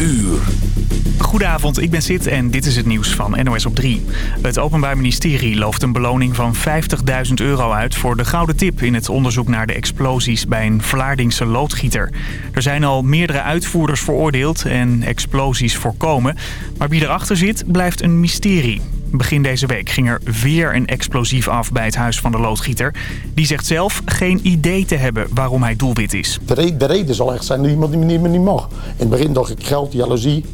uur. Goedenavond, ik ben Sid en dit is het nieuws van NOS op 3. Het Openbaar Ministerie looft een beloning van 50.000 euro uit... voor de gouden tip in het onderzoek naar de explosies bij een Vlaardingse loodgieter. Er zijn al meerdere uitvoerders veroordeeld en explosies voorkomen. Maar wie erachter zit, blijft een mysterie. Begin deze week ging er weer een explosief af bij het huis van de loodgieter. Die zegt zelf geen idee te hebben waarom hij doelwit is. De, re de reden zal echt zijn dat iemand die niet, niet mag. In het begin dacht ik geld, jaloezie,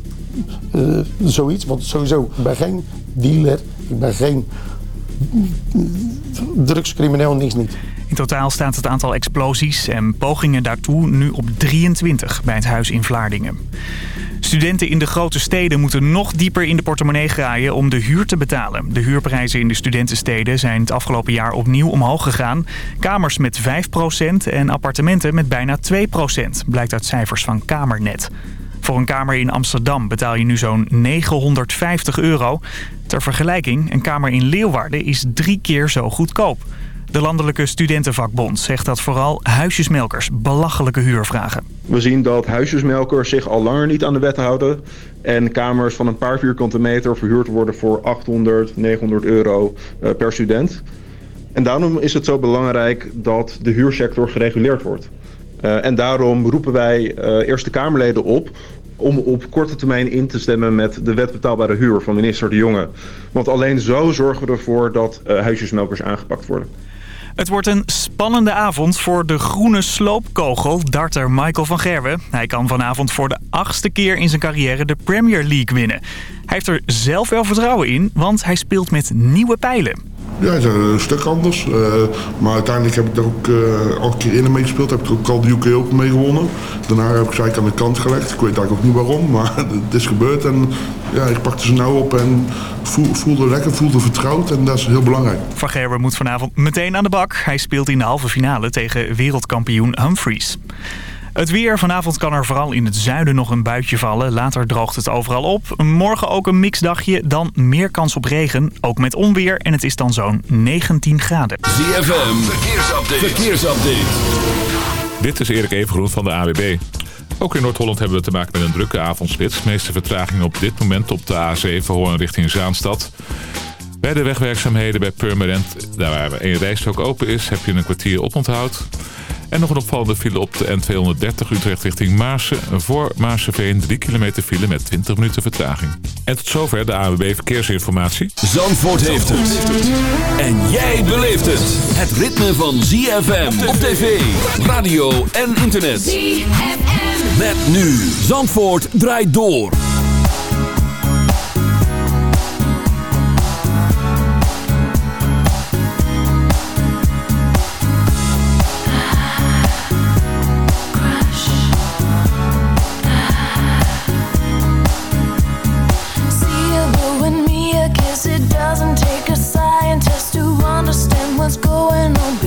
uh, zoiets. Want sowieso, ik ben geen dealer, ik ben geen drugscrimineel, niks niet. In totaal staat het aantal explosies en pogingen daartoe nu op 23 bij het huis in Vlaardingen. Studenten in de grote steden moeten nog dieper in de portemonnee graaien om de huur te betalen. De huurprijzen in de studentensteden zijn het afgelopen jaar opnieuw omhoog gegaan. Kamers met 5% en appartementen met bijna 2%, blijkt uit cijfers van Kamernet. Voor een kamer in Amsterdam betaal je nu zo'n 950 euro. Ter vergelijking, een kamer in Leeuwarden is drie keer zo goedkoop. De Landelijke Studentenvakbond zegt dat vooral huisjesmelkers belachelijke huur vragen. We zien dat huisjesmelkers zich al langer niet aan de wet houden... en kamers van een paar vierkante meter verhuurd worden voor 800, 900 euro eh, per student. En daarom is het zo belangrijk dat de huursector gereguleerd wordt. Uh, en daarom roepen wij uh, Eerste Kamerleden op om op korte termijn in te stemmen met de wet betaalbare huur van minister De Jonge. Want alleen zo zorgen we ervoor dat uh, huisjesmelkers aangepakt worden. Het wordt een spannende avond voor de groene sloopkogel darter Michael van Gerwen. Hij kan vanavond voor de achtste keer in zijn carrière de Premier League winnen. Hij heeft er zelf wel vertrouwen in, want hij speelt met nieuwe pijlen. Ja, ze een stuk anders. Uh, maar uiteindelijk heb ik daar ook uh, al een keer in mee gespeeld. Heb ik ook al de UK Open mee gewonnen. Daarna heb ik ze aan de kant gelegd. Ik weet eigenlijk ook niet waarom, maar het is gebeurd. En ja, ik pakte ze nou op en voel, voelde lekker, voelde vertrouwd. En dat is heel belangrijk. Van Gerber moet vanavond meteen aan de bak. Hij speelt in de halve finale tegen wereldkampioen Humphries. Het weer. Vanavond kan er vooral in het zuiden nog een buitje vallen. Later droogt het overal op. Morgen ook een mixdagje. Dan meer kans op regen. Ook met onweer. En het is dan zo'n 19 graden. ZFM. Verkeersupdate. Verkeersupdate. Dit is Erik Evengroen van de AWB. Ook in Noord-Holland hebben we te maken met een drukke avondspits. De meeste vertraging op dit moment op de A7 Hoorn richting Zaanstad. Bij de wegwerkzaamheden bij Purmerend, daar waar één rijstrook open is, heb je een kwartier oponthoud. En nog een opvallende file op de N230 Utrecht richting Maarsen. Voor Maarseveen 3 kilometer file met 20 minuten vertraging. En tot zover de ANWB Verkeersinformatie. Zandvoort heeft het. En jij beleeft het. Het ritme van ZFM op tv, radio en internet. ZFM. Met nu. Zandvoort draait door. What's going on,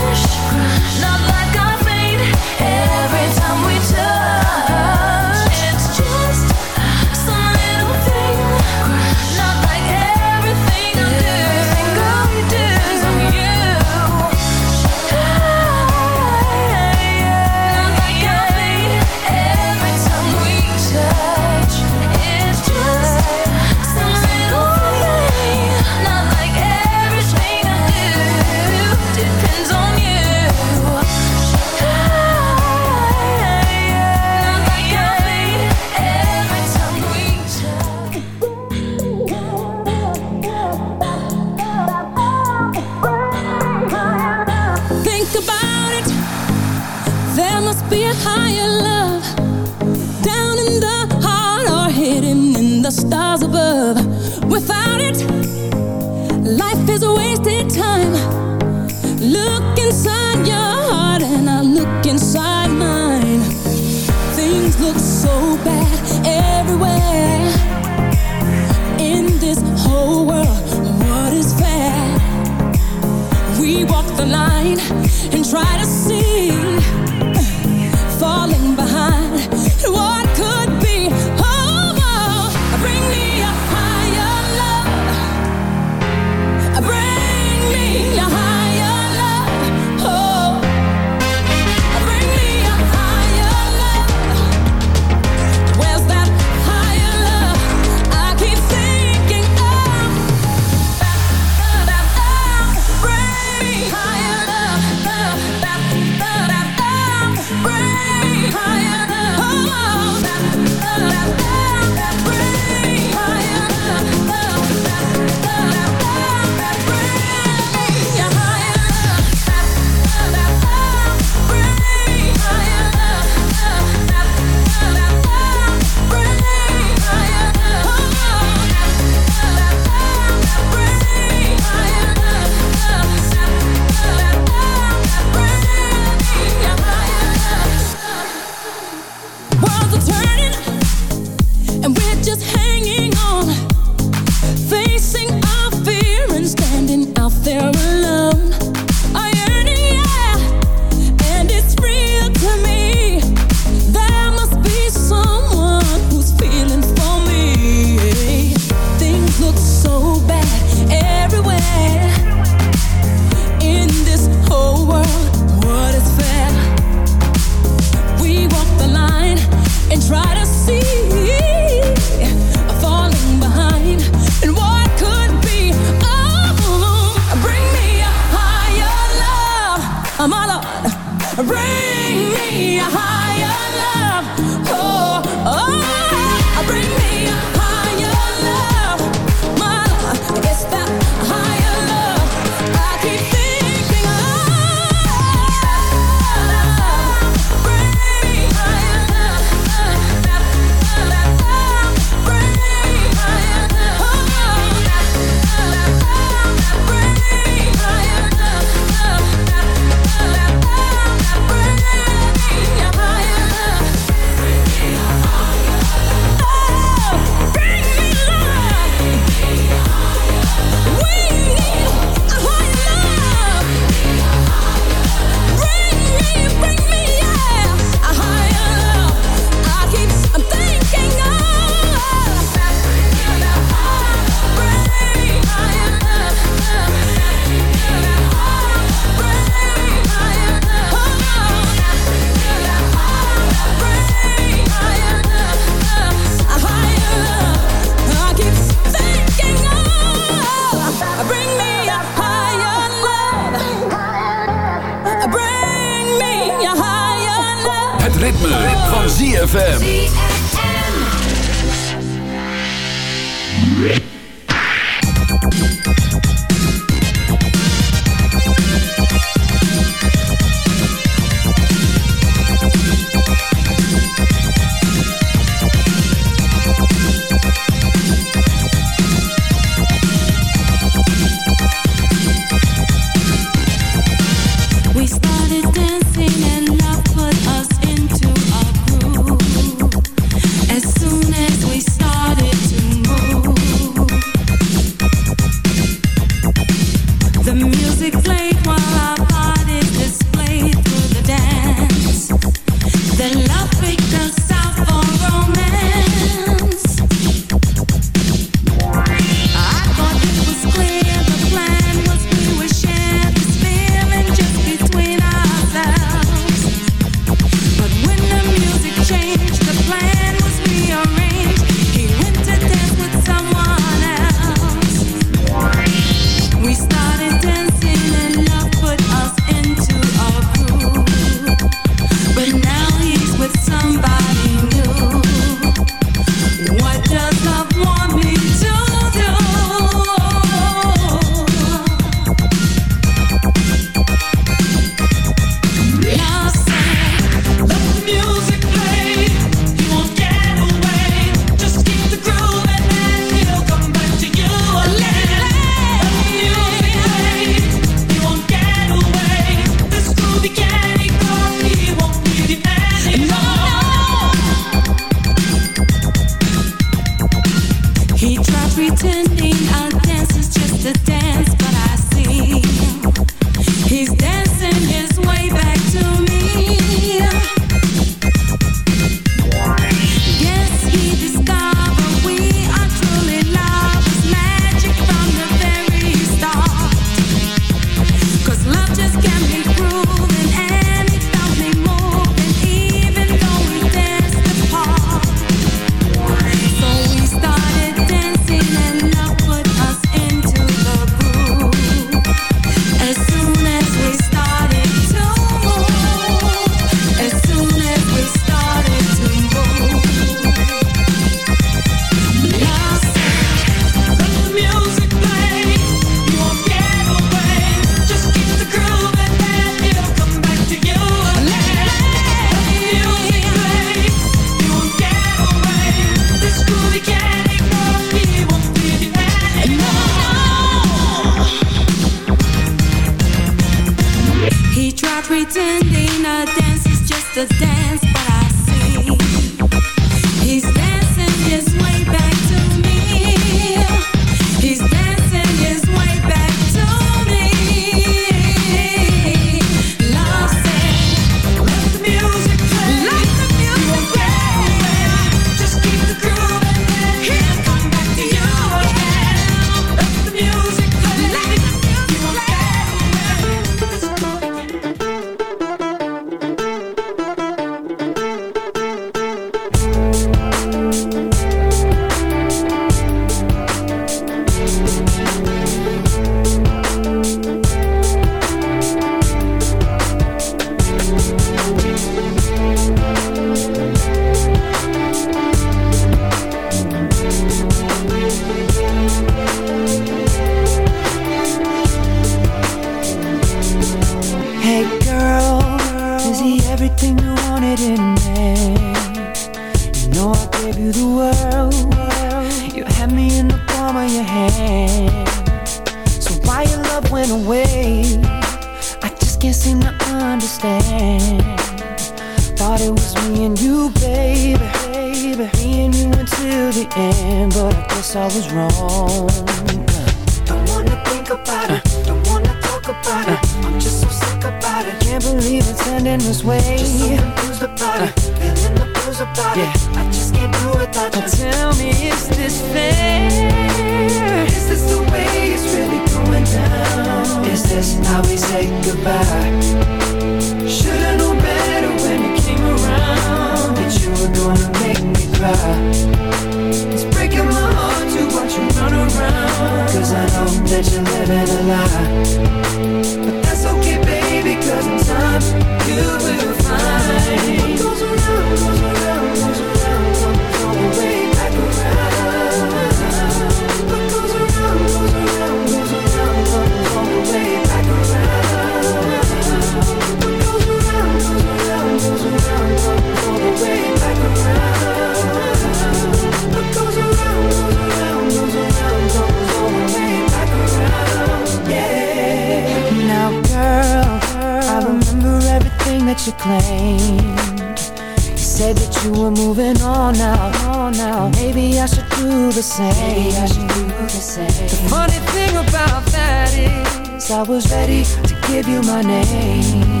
the same. Maybe I should do the same. The funny thing about that is, I was ready to give you my name.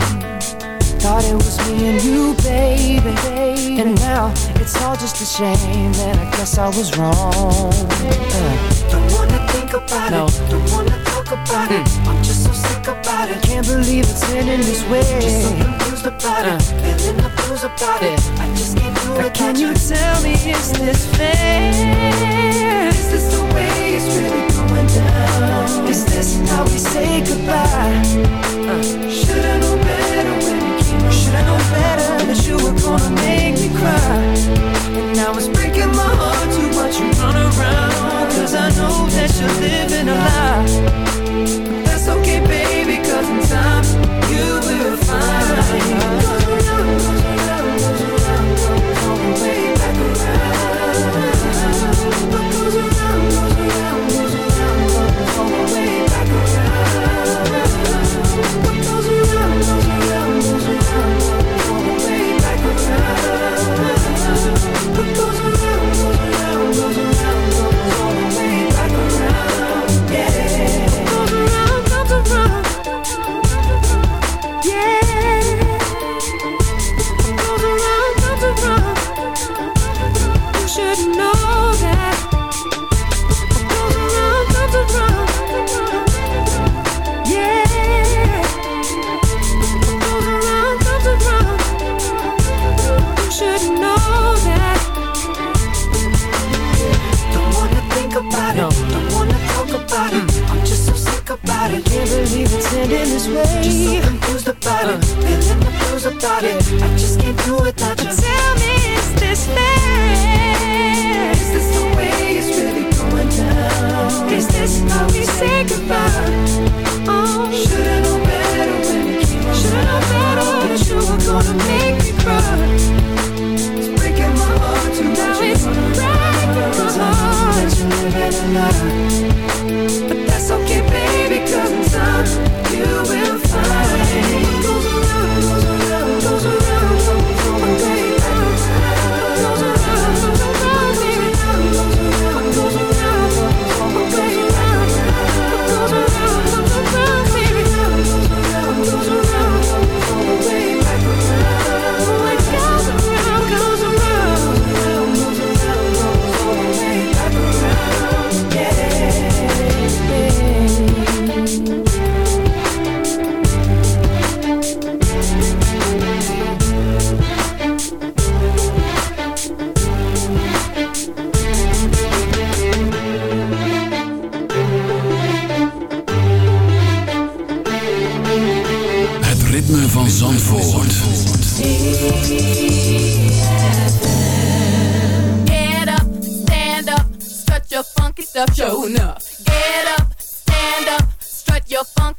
Thought it was me and you, baby. baby. And now it's all just a shame, and I guess I was wrong. Uh. Don't wanna think about no. it. Don't wanna talk about mm. it. Hmm. I'm just so sick about it. Can't believe it's ending this way. Just so confused about uh. it. Feeling the blues about yeah. it. I just but can you tell me, is this fair? Is this the way it's really going down? Is this how we say goodbye? Uh, Should I know better when you came around? Should I know better that you were gonna make me cry? And now it's breaking my heart to watch you run around Cause I know that you're living a lie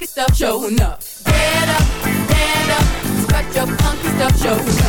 funky stuff showing up. Get up, stand up, got your funky stuff showing up.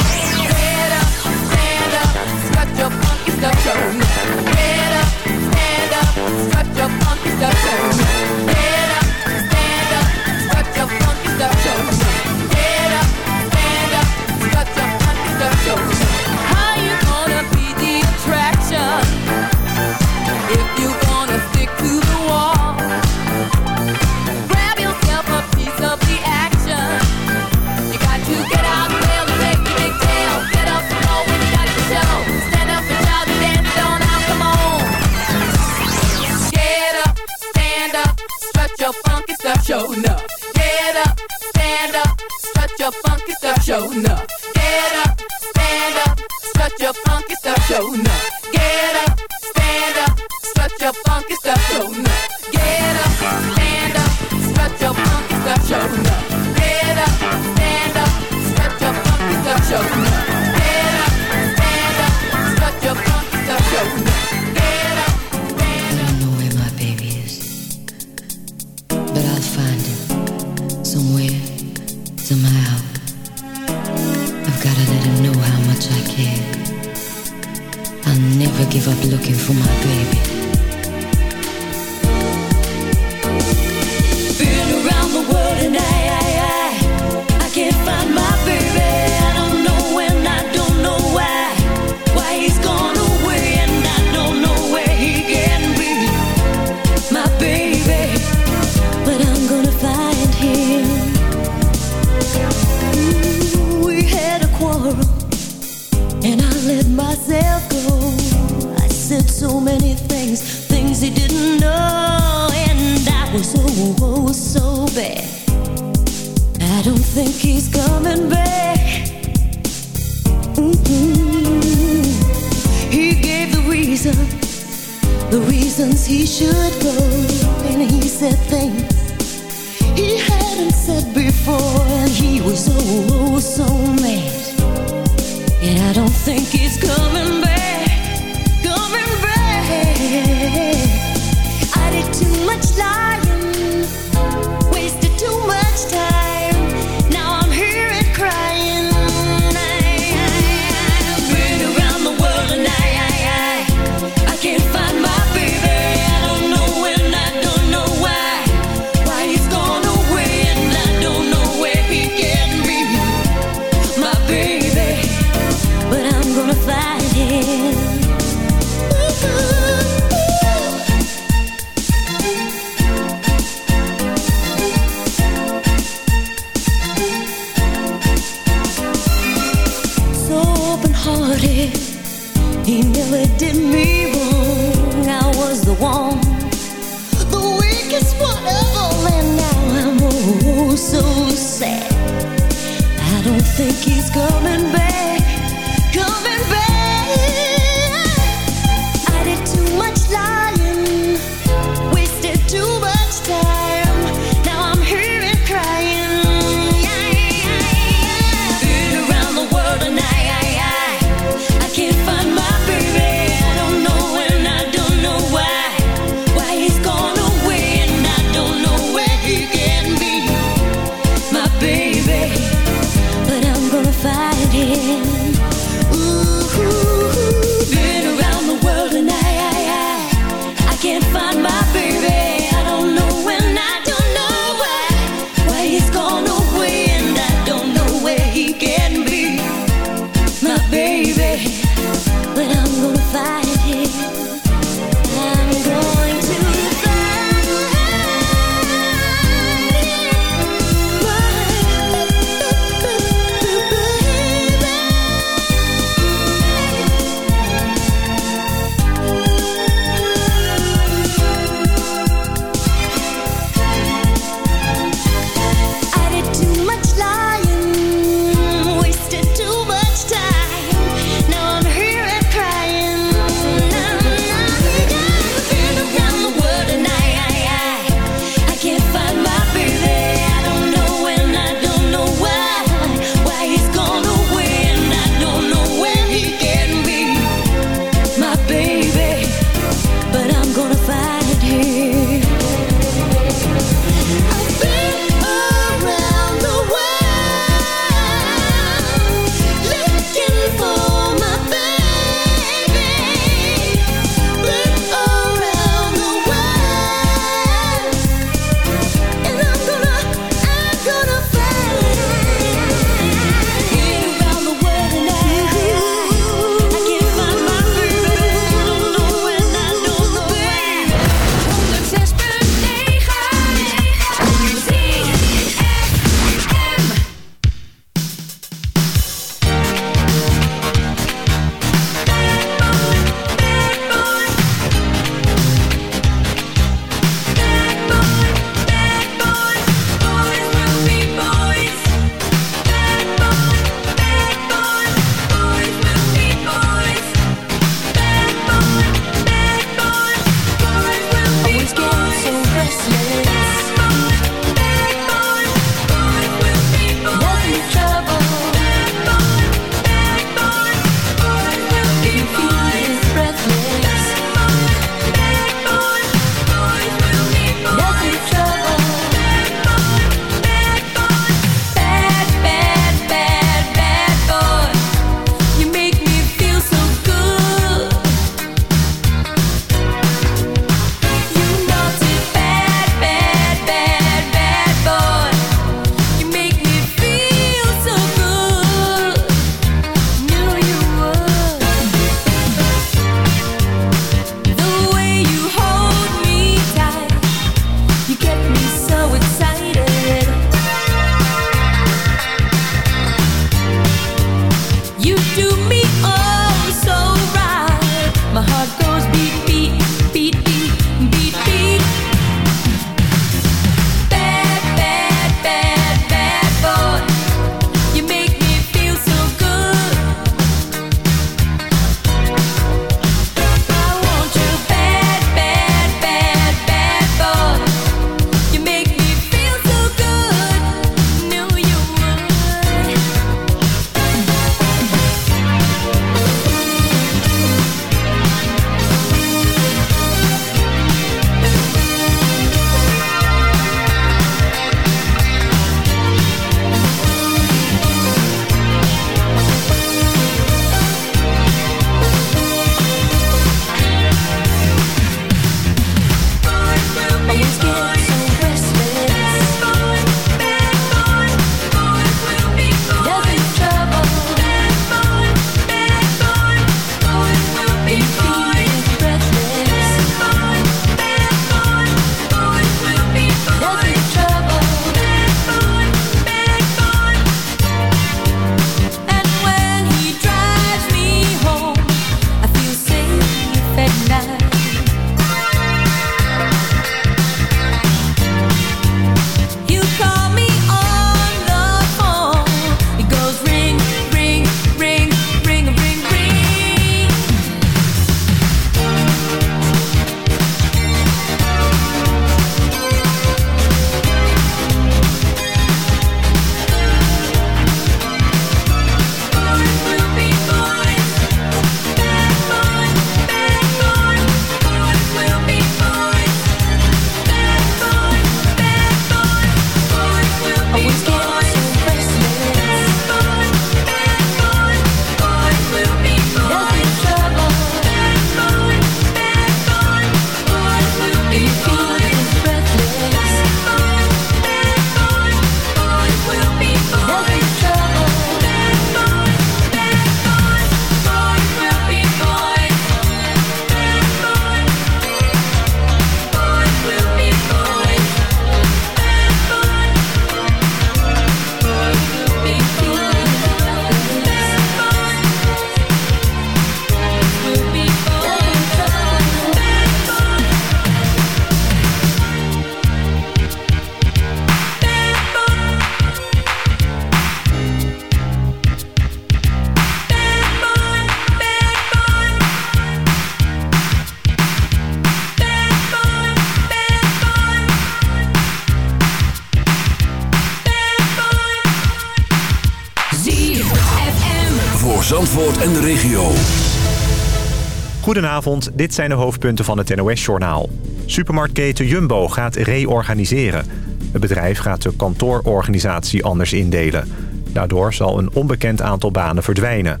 Goedenavond, dit zijn de hoofdpunten van het NOS-journaal. Supermarktketen Jumbo gaat reorganiseren. Het bedrijf gaat de kantoororganisatie anders indelen. Daardoor zal een onbekend aantal banen verdwijnen.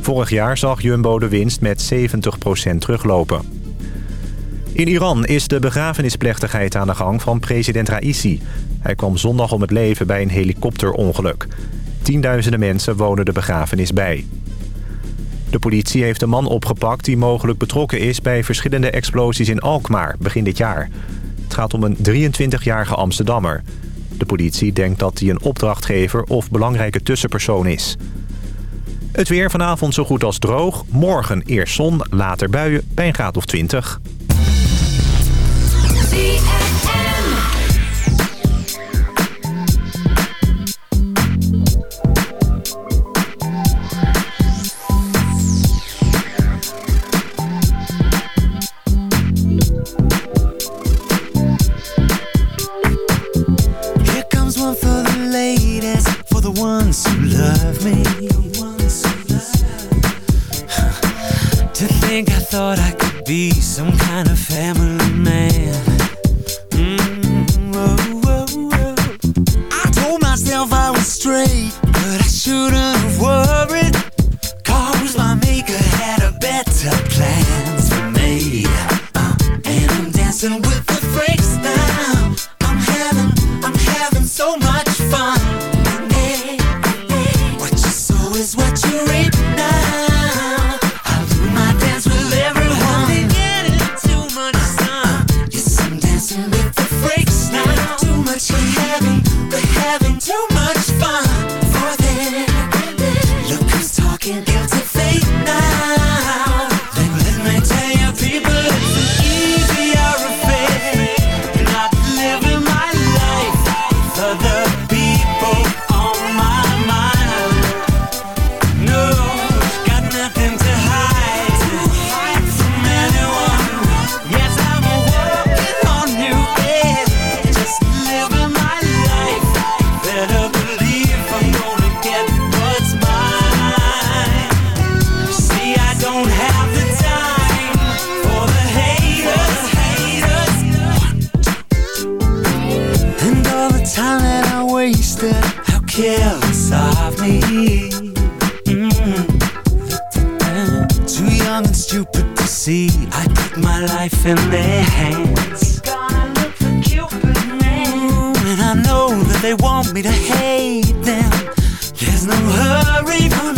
Vorig jaar zag Jumbo de winst met 70% teruglopen. In Iran is de begrafenisplechtigheid aan de gang van president Raisi. Hij kwam zondag om het leven bij een helikopterongeluk. Tienduizenden mensen wonen de begrafenis bij. De politie heeft een man opgepakt die mogelijk betrokken is... bij verschillende explosies in Alkmaar begin dit jaar. Het gaat om een 23-jarige Amsterdammer. De politie denkt dat hij een opdrachtgever of belangrijke tussenpersoon is. Het weer vanavond zo goed als droog. Morgen eerst zon, later buien Pijn of 20. There's no hurry for me.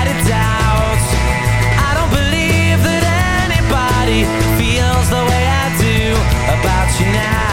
you now.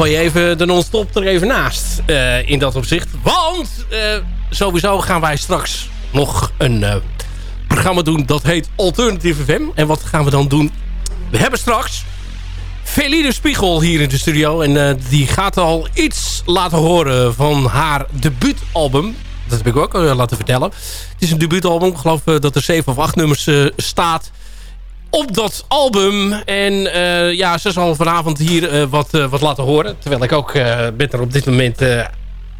Gooi even de non-stop er even naast. eh, in dat opzicht. Want eh, sowieso gaan wij straks nog een eh, programma doen. Dat heet Alternative FM. En wat gaan we dan doen? We hebben straks Feline Spiegel hier in de studio. En die gaat al iets laten horen van haar debuutalbum. Dat heb ik ook al laten vertellen. Het is een debuutalbum. Ik geloof dat er zeven of acht nummers staat op dat album. En eh, ja, ze zal vanavond hier eh, wat, eh, wat laten horen. Terwijl ik ook met haar op dit moment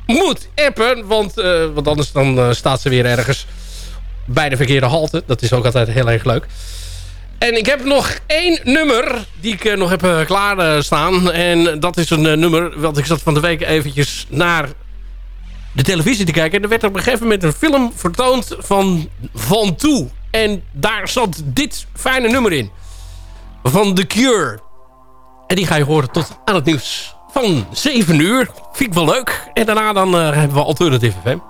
moet appen. Want, want anders dan staat ze weer ergens bij de verkeerde halte. Dat is ook altijd heel erg leuk. En ik heb nog één nummer die ik nog heb uh, klaarstaan. en dat is een nummer, want ik zat van de week eventjes naar de televisie te kijken. En er werd op een gegeven moment een film vertoond van Van Toe. En daar zat dit fijne nummer in. Van The Cure. En die ga je horen tot aan het nieuws van 7 uur. Vind ik wel leuk. En daarna dan uh, hebben we Alternative FM.